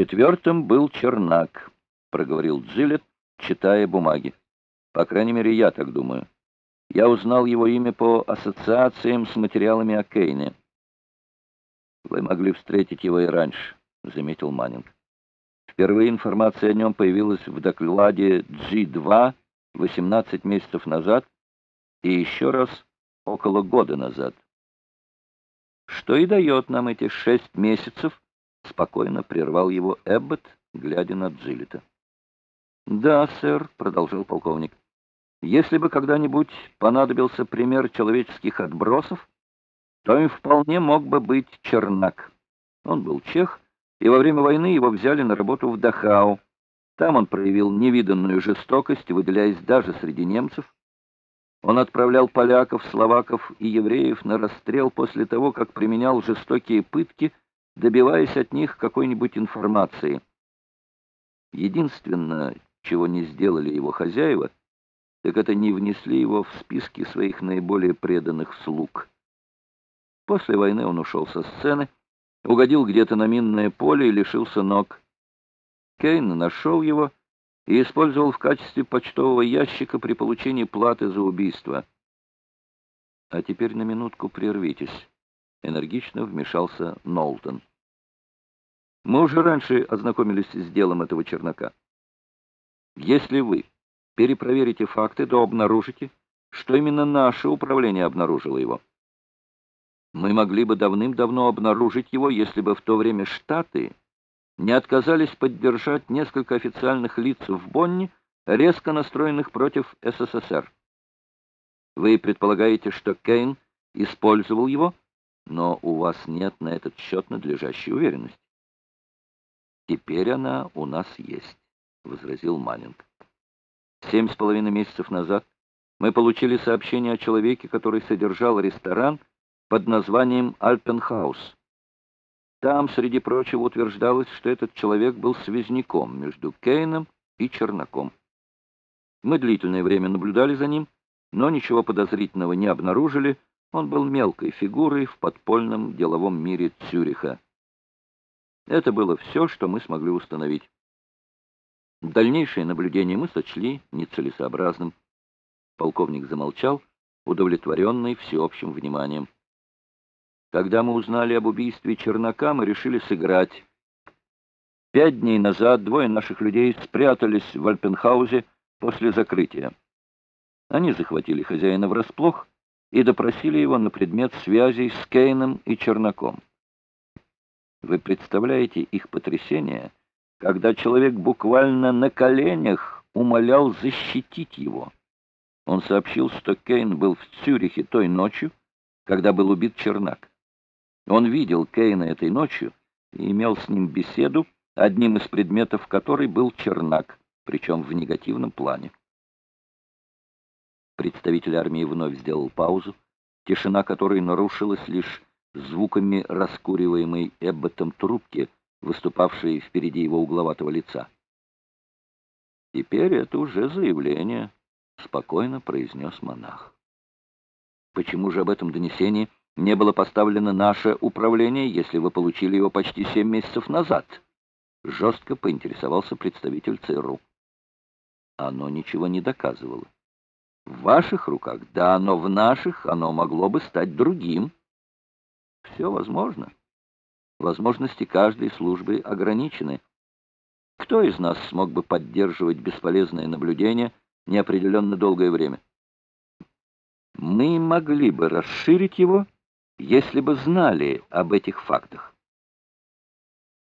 Четвертым был Чернак, проговорил Джилет, читая бумаги. По крайней мере, я так думаю. Я узнал его имя по ассоциациям с материалами о Кейне. Вы могли встретить его и раньше, заметил Маннинг. Впервые информация о нем появилась в докладе G2 18 месяцев назад и еще раз около года назад. Что и дает нам эти шесть месяцев, спокойно прервал его Эббот, глядя на Джилета. «Да, сэр», — продолжал полковник, — «если бы когда-нибудь понадобился пример человеческих отбросов, то им вполне мог бы быть Чернак. Он был чех, и во время войны его взяли на работу в Дахау. Там он проявил невиданную жестокость, выделяясь даже среди немцев. Он отправлял поляков, словаков и евреев на расстрел после того, как применял жестокие пытки, добиваясь от них какой-нибудь информации. Единственное, чего не сделали его хозяева, так это не внесли его в списки своих наиболее преданных слуг. После войны он ушел со сцены, угодил где-то на минное поле и лишился ног. Кейн нашел его и использовал в качестве почтового ящика при получении платы за убийство. «А теперь на минутку прервитесь», — энергично вмешался Нолтон. «Мы уже раньше ознакомились с делом этого чернока. Если вы перепроверите факты, то обнаружите, что именно наше управление обнаружило его. Мы могли бы давным-давно обнаружить его, если бы в то время Штаты не отказались поддержать несколько официальных лиц в Бонне, резко настроенных против СССР. Вы предполагаете, что Кейн использовал его, но у вас нет на этот счет надлежащей уверенности. Теперь она у нас есть. — возразил Маннинг. Семь с половиной месяцев назад мы получили сообщение о человеке, который содержал ресторан под названием «Альпенхаус». Там, среди прочего, утверждалось, что этот человек был связняком между Кейном и Чернаком. Мы длительное время наблюдали за ним, но ничего подозрительного не обнаружили, он был мелкой фигурой в подпольном деловом мире Цюриха. Это было все, что мы смогли установить. Дальнейшее наблюдение мы сочли нецелесообразным. Полковник замолчал, удовлетворенный всеобщим вниманием. Когда мы узнали об убийстве Чернака, мы решили сыграть. Пять дней назад двое наших людей спрятались в Альпенхаузе после закрытия. Они захватили хозяина врасплох и допросили его на предмет связей с Кейном и Чернаком. Вы представляете их потрясение, когда человек буквально на коленях умолял защитить его. Он сообщил, что Кейн был в Цюрихе той ночью, когда был убит Чернак. Он видел Кейна этой ночью и имел с ним беседу, одним из предметов которой был Чернак, причем в негативном плане. Представитель армии вновь сделал паузу, тишина которой нарушилась лишь звуками раскуриваемой Эбботом трубки — выступавшие впереди его угловатого лица. «Теперь это уже заявление», — спокойно произнес монах. «Почему же об этом донесении не было поставлено наше управление, если вы получили его почти семь месяцев назад?» Жестко поинтересовался представитель ЦРУ. Оно ничего не доказывало. В ваших руках, да, но в наших оно могло бы стать другим. Все возможно. Возможности каждой службы ограничены. Кто из нас смог бы поддерживать бесполезное наблюдение неопределенно долгое время? Мы могли бы расширить его, если бы знали об этих фактах.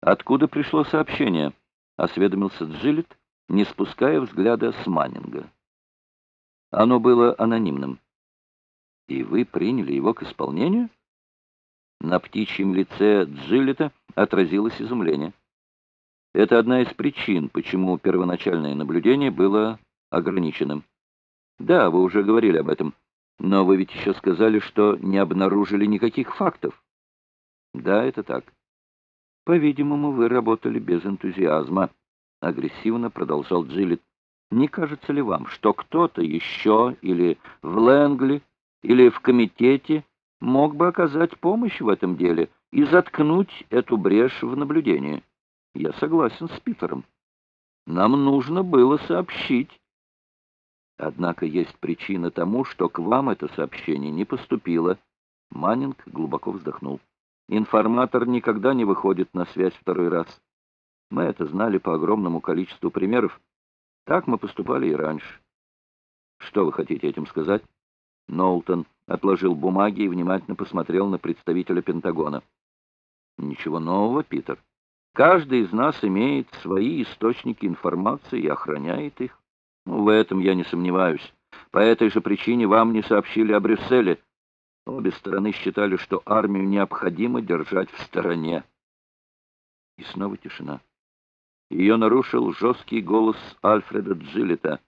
«Откуда пришло сообщение?» — осведомился Джилет, не спуская взгляда с Маннинга. Оно было анонимным. «И вы приняли его к исполнению?» На птичьем лице Джилета отразилось изумление. Это одна из причин, почему первоначальное наблюдение было ограниченным. Да, вы уже говорили об этом, но вы ведь еще сказали, что не обнаружили никаких фактов. Да, это так. По-видимому, вы работали без энтузиазма, агрессивно продолжал Джилет. Не кажется ли вам, что кто-то еще или в Лэнгли, или в комитете мог бы оказать помощь в этом деле и заткнуть эту брешь в наблюдении. Я согласен с Питером. Нам нужно было сообщить. Однако есть причина тому, что к вам это сообщение не поступило. Маннинг глубоко вздохнул. Информатор никогда не выходит на связь второй раз. Мы это знали по огромному количеству примеров. Так мы поступали и раньше. Что вы хотите этим сказать? Нолтон отложил бумаги и внимательно посмотрел на представителя Пентагона. Ничего нового, Питер. Каждый из нас имеет свои источники информации и охраняет их. Ну, в этом я не сомневаюсь. По этой же причине вам не сообщили о Брюсселе. Обе стороны считали, что армию необходимо держать в стороне. И снова тишина. Ее нарушил жесткий голос Альфреда Джилета.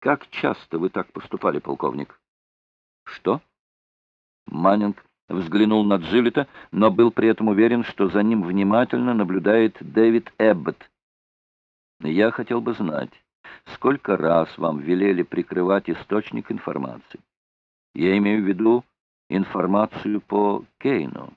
«Как часто вы так поступали, полковник?» «Что?» Маннинг взглянул на Джилета, но был при этом уверен, что за ним внимательно наблюдает Дэвид Эббот. «Я хотел бы знать, сколько раз вам велели прикрывать источник информации?» Я имею в виду информацию по Кейну.